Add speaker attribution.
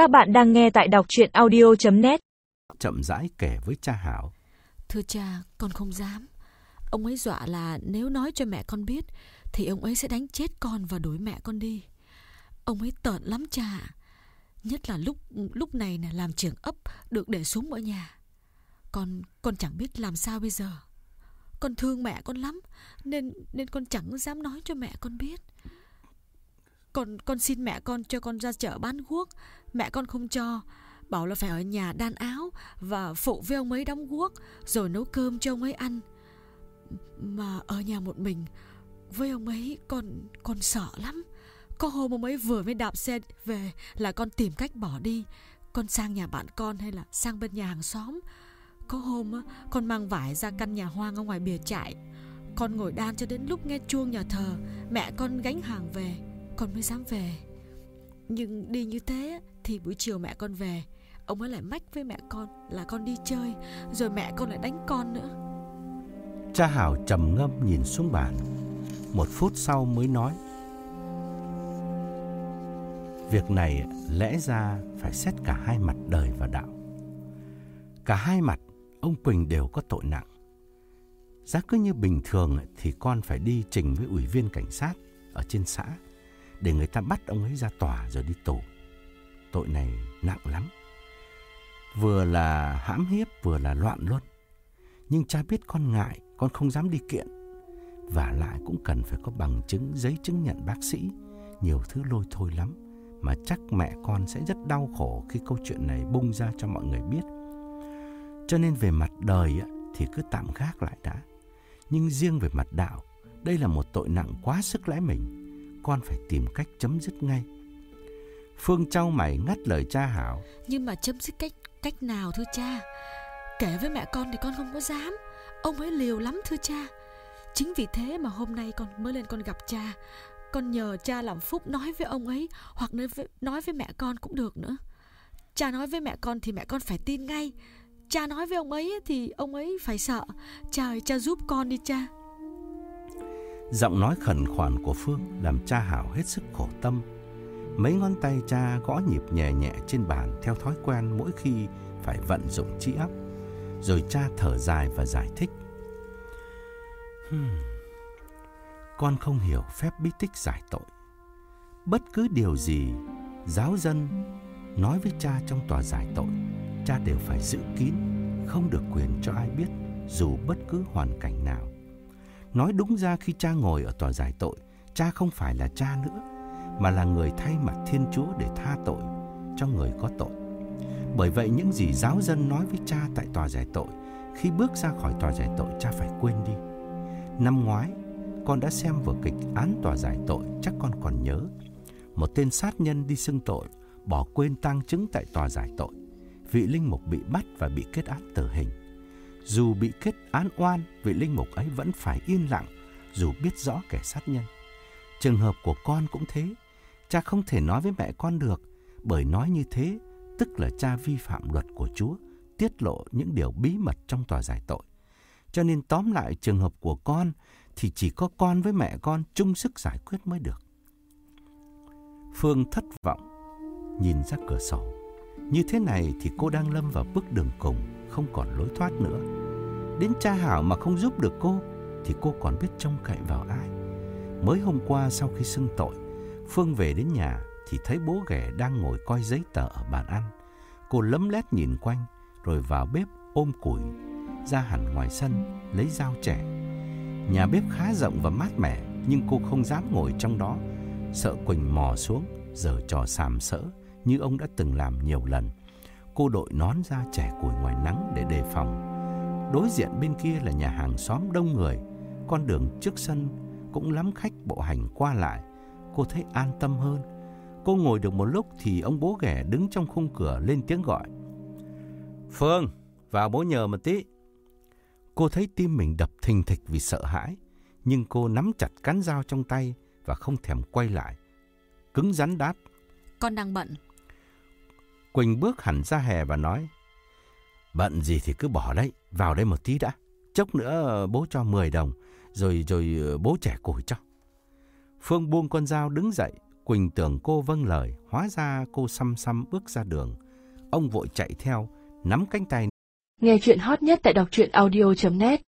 Speaker 1: Các bạn đang nghe tại đọc chuyện audio.net
Speaker 2: Chậm rãi kể với cha Hảo.
Speaker 3: Thưa cha, con không dám. Ông ấy dọa là nếu nói cho mẹ con biết thì ông ấy sẽ đánh chết con và đuổi mẹ con đi. Ông ấy tợn lắm cha. Nhất là lúc lúc này là làm trưởng ấp được để xuống ở nhà. Con con chẳng biết làm sao bây giờ. Con thương mẹ con lắm nên nên con chẳng dám nói cho mẹ con biết. Con con xin mẹ con cho con ra chợ bán guốc, mẹ con không cho, bảo là phải ở nhà đan áo và phụ với ông ấy đóng guốc rồi nấu cơm cho ông ấy ăn. Mà ở nhà một mình với ông ấy con con sợ lắm. Có hôm ông ấy vừa mới đạp xe về là con tìm cách bỏ đi. Con sang nhà bạn con hay là sang bên nhà hàng xóm. Có hôm con mang vải ra căn nhà hoang ở ngoài bìa trại. Con ngồi đan cho đến lúc nghe chuông nhà thờ, mẹ con gánh hàng về, con mới dám về. Nhưng đi như thế thì buổi chiều mẹ con về, ông ấy lại mách với mẹ con là con đi chơi, rồi mẹ con lại đánh con nữa.
Speaker 2: Cha Hảo trầm ngâm nhìn xuống bàn. Một phút sau mới nói. Việc này lẽ ra phải xét cả hai mặt đời và đạo. Cả hai mặt, ông Quỳnh đều có tội nặng. Giá cứ như bình thường thì con phải đi trình với ủy viên cảnh sát ở trên xã để người ta bắt ông ấy ra tòa rồi đi tù. Tội này nặng lắm. Vừa là hãm hiếp vừa là loạn luân. Nhưng cha biết con ngại, con không dám đi kiện. Và lại cũng cần phải có bằng chứng, giấy chứng nhận bác sĩ, nhiều thứ lôi thôi lắm. Mà chắc mẹ con sẽ rất đau khổ khi câu chuyện này bung ra cho mọi người biết. Cho nên về mặt đời thì cứ tạm gác lại đã. Nhưng riêng về mặt đạo, đây là một tội nặng quá sức lẽ mình. Con phải tìm cách chấm dứt ngay. Phương trao mày ngắt lời cha Hảo.
Speaker 3: Nhưng mà chấm dứt cách cách nào thưa cha? Kể với mẹ con thì con không có dám. Ông ấy liều lắm thưa cha. Chính vì thế mà hôm nay con mới lên con gặp cha. Con nhờ cha làm phúc nói với ông ấy hoặc nói với, nói với mẹ con cũng được nữa. Cha nói với mẹ con thì mẹ con phải tin ngay. Cha nói với ông ấy thì ông ấy phải sợ. Cha ơi cha giúp con đi cha.
Speaker 2: Giọng nói khẩn khoản của Phương làm cha Hảo hết sức khổ tâm. Mấy ngón tay cha gõ nhịp nhẹ nhẹ trên bàn theo thói quen mỗi khi phải vận dụng trí óc. Rồi cha thở dài và giải thích. Hmm. Con không hiểu phép bí tích giải tội. Bất cứ điều gì giáo dân nói với cha trong tòa giải tội, cha đều phải giữ kín, không được quyền cho ai biết dù bất cứ hoàn cảnh nào. Nói đúng ra khi cha ngồi ở tòa giải tội, cha không phải là cha nữa, mà là người thay mặt Thiên Chúa để tha tội cho người có tội. Bởi vậy những gì giáo dân nói với cha tại tòa giải tội, khi bước ra khỏi tòa giải tội cha phải quên đi. Năm ngoái, con đã xem vở kịch án tòa giải tội, chắc con còn nhớ. Một tên sát nhân đi xưng tội, bỏ quên tang chứng tại tòa giải tội. Vị linh mục bị bắt và bị kết án tử hình. Dù bị kết án oan, vị linh mục ấy vẫn phải yên lặng dù biết rõ kẻ sát nhân. Trường hợp của con cũng thế. Cha không thể nói với mẹ con được, bởi nói như thế tức là cha vi phạm luật của Chúa, tiết lộ những điều bí mật trong tòa giải tội. Cho nên tóm lại trường hợp của con thì chỉ có con với mẹ con chung sức giải quyết mới được. Phương thất vọng, nhìn ra cửa sổ. Như thế này thì cô đang lâm vào bước đường cùng, không còn lối thoát nữa. Đến cha Hảo mà không giúp được cô, thì cô còn biết trông cậy vào ai. Mới hôm qua sau khi xưng tội, Phương về đến nhà thì thấy bố ghẻ đang ngồi coi giấy tờ ở bàn ăn. Cô lấm lét nhìn quanh, rồi vào bếp ôm củi, ra hẳn ngoài sân, lấy dao trẻ. Nhà bếp khá rộng và mát mẻ, nhưng cô không dám ngồi trong đó, sợ Quỳnh mò xuống, giờ trò sàm sỡ như ông đã từng làm nhiều lần. Cô đội nón ra trẻ củi ngoài nắng để đề phòng. Đối diện bên kia là nhà hàng xóm đông người, con đường trước sân cũng lắm khách bộ hành qua lại. Cô thấy an tâm hơn. Cô ngồi được một lúc thì ông bố ghẻ đứng trong khung cửa lên tiếng gọi. Phương, vào bố nhờ một tí. Cô thấy tim mình đập thình thịch vì sợ hãi, nhưng cô nắm chặt cán dao trong tay và không thèm quay lại. Cứng rắn đáp.
Speaker 3: Con đang bận.
Speaker 2: Quỳnh bước hẳn ra hè và nói. Bận gì thì cứ bỏ đấy, vào đây một tí đã. Chốc nữa bố cho 10 đồng, rồi rồi bố trẻ củi cho. Phương buông con dao đứng dậy, Quỳnh tưởng cô vâng lời, hóa ra cô xăm xăm bước ra đường. Ông vội chạy theo, nắm cánh tay.
Speaker 1: Nghe chuyện hot nhất tại đọc truyện audio.net